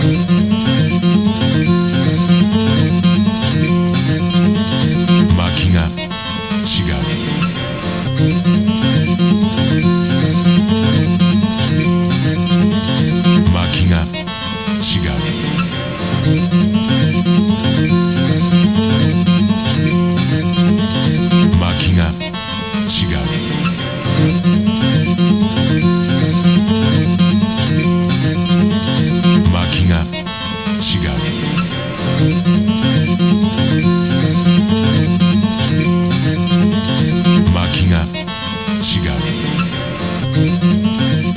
薪が違う。薪が違う。巻きが違う。